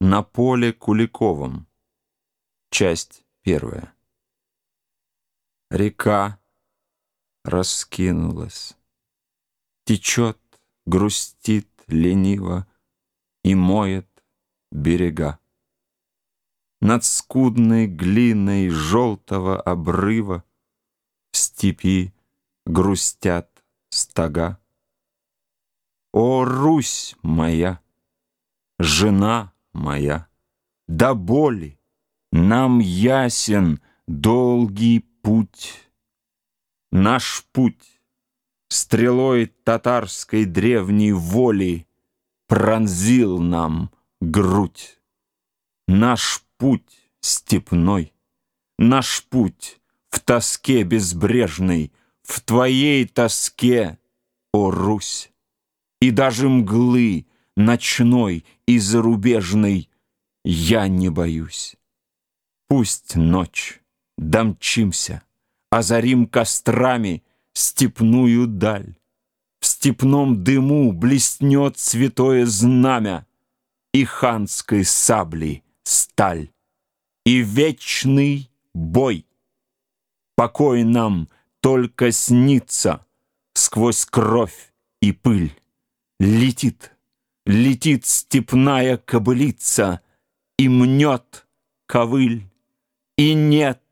На поле Куликовом. Часть первая. Река раскинулась. Течет, грустит лениво И моет берега. Над скудной глиной желтого обрыва В степи грустят стога. О, Русь моя, жена моя, до боли нам ясен долгий путь. Наш путь стрелой татарской древней воли Пронзил нам грудь. Наш путь степной, наш путь в тоске безбрежной, В твоей тоске, о Русь, и даже мглы ночной и зарубежной я не боюсь. Пусть ночь, домчимся, озарим кострами степную даль. В степном дыму блеснет святое знамя и ханской сабли сталь, и вечный бой. Покой нам только снится сквозь кровь и пыль. Летит, летит степная кобылица И мнет ковыль, и нет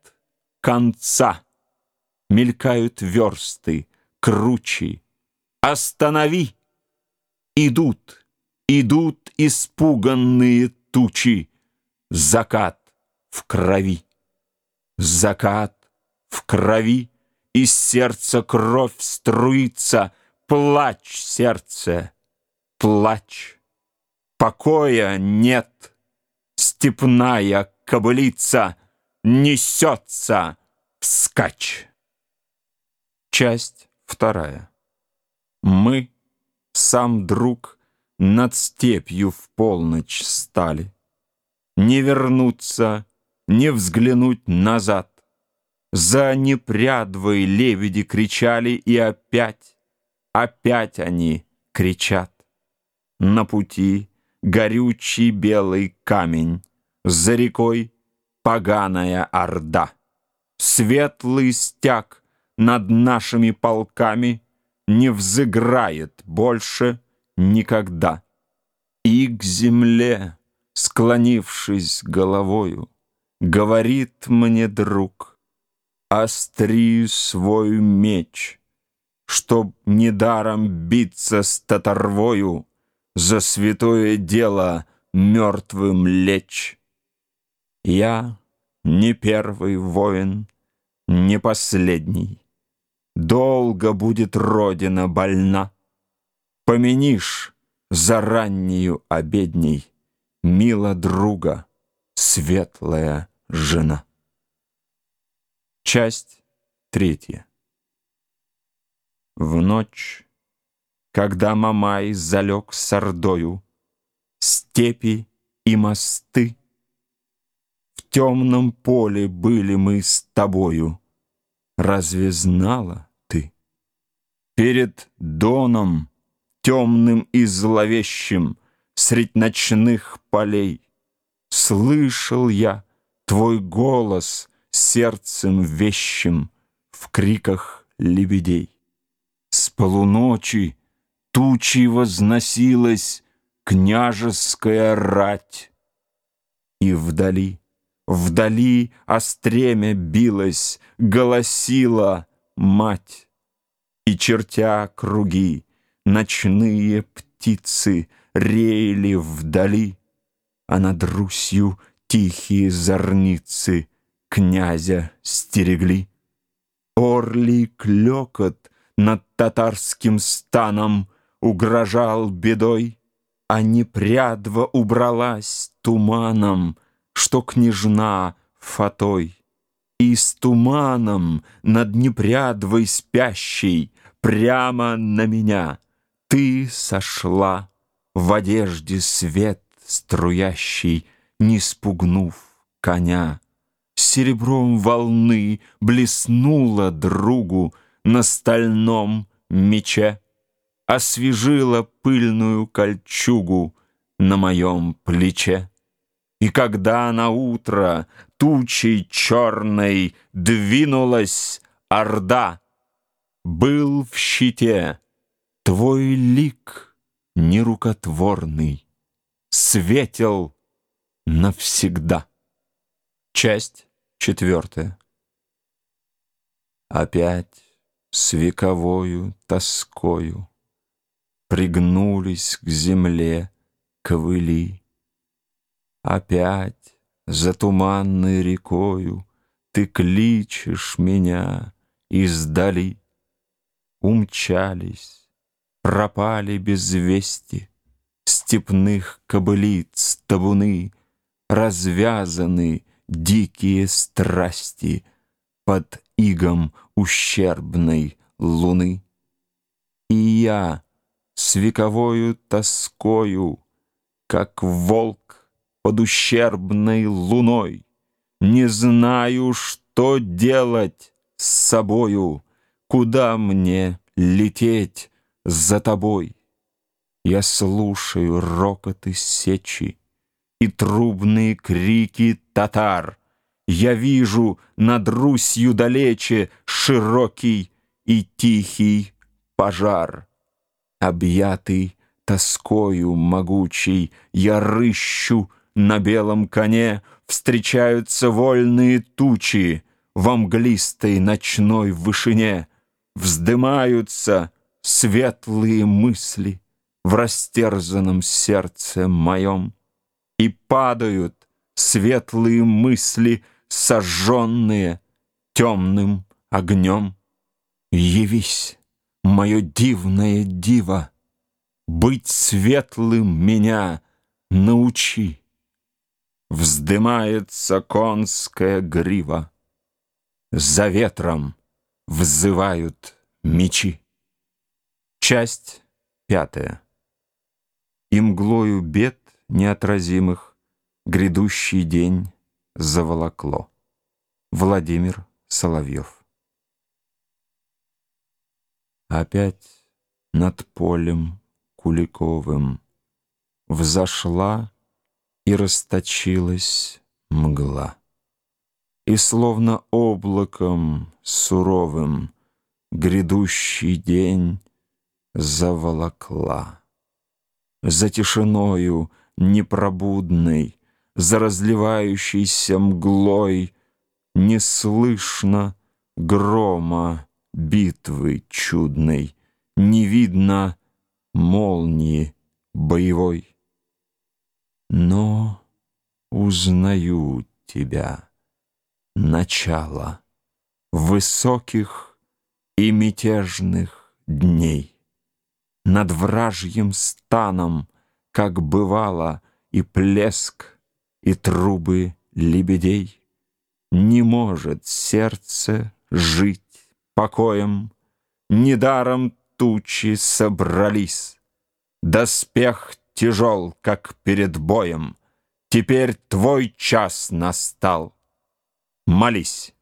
конца. Мелькают версты, кручи. Останови! Идут, идут испуганные тучи. Закат в крови. Закат в крови, из сердца кровь струится, Плачь, сердце, плачь, покоя нет, Степная кобылица несется вскачь. Часть вторая. Мы, сам друг, над степью в полночь стали. Не вернуться, не взглянуть назад. За непрядвой лебеди кричали и опять, опять они кричат. На пути горючий белый камень, За рекой поганая орда. Светлый стяг над нашими полками Не взыграет больше никогда. И к земле, склонившись головою, Говорит мне друг, остри свой меч, Чтоб недаром биться с татарвою, За святое дело мертвым лечь. Я не первый воин, не последний. Долго будет Родина больна. Поменишь за раннюю обедней Мила друга, светлая жена. Часть третья. В ночь, когда Мамай залег с ордою, Степи и мосты, В темном поле были мы с тобою. Разве знала ты? Перед доном, темным и зловещим, Средь ночных полей, Слышал я твой голос сердцем вещим В криках лебедей. С полуночи тучи возносилась Княжеская рать. И вдали, вдали о стремя билась, Голосила мать. И чертя круги, ночные птицы Реяли вдали, А над Русью тихие зорницы Князя стерегли. Орли клекот над татарским станом Угрожал бедой, а непрядва убралась туманом, Что княжна фатой. И с туманом над непрядвой спящей Прямо на меня ты сошла В одежде свет струящий, Не спугнув коня. Серебром волны блеснула другу На стальном мече, Освежила пыльную кольчугу На моем плече. И когда на утро тучей черной Двинулась орда, Был в щите твой лик нерукотворный, Светел навсегда. Часть четвертая. Опять с вековою тоскою Пригнулись к земле ковыли. Опять за туманной рекою Ты кличешь меня издали. Умчались, пропали без вести Степных кобылиц табуны, Развязаны дикие страсти Под игом ущербной луны. И я с вековою тоскою, Как волк под ущербной луной, Не знаю, что делать с собою, Куда мне лететь за тобой. Я слушаю рокоты сечи И трубные крики татар. Я вижу над Русью далече Широкий и тихий пожар. Объятый тоскою могучей, Я рыщу на белом коне, Встречаются вольные тучи Во мглистой ночной вышине, Вздымаются светлые мысли В растерзанном сердце моем, И падают светлые мысли, Сожженные темным огнем. Явись! Мое дивное диво, Быть светлым меня научи. Вздымается конская грива, За ветром взывают мечи. Часть пятая. И мглою бед неотразимых Грядущий день заволокло. Владимир Соловьев Опять над полем Куликовым Взошла и расточилась мгла. И словно облаком суровым Грядущий день заволокла. За тишиною непробудной, За разливающейся мглой Не слышно грома битвы чудной, Не видно молнии боевой. Но узнаю тебя, начало Высоких и мятежных дней. Над вражьим станом, как бывало, И плеск, и трубы лебедей, Не может сердце жить покоем, Недаром тучи собрались. Доспех тяжел, как перед боем, Теперь твой час настал. Молись.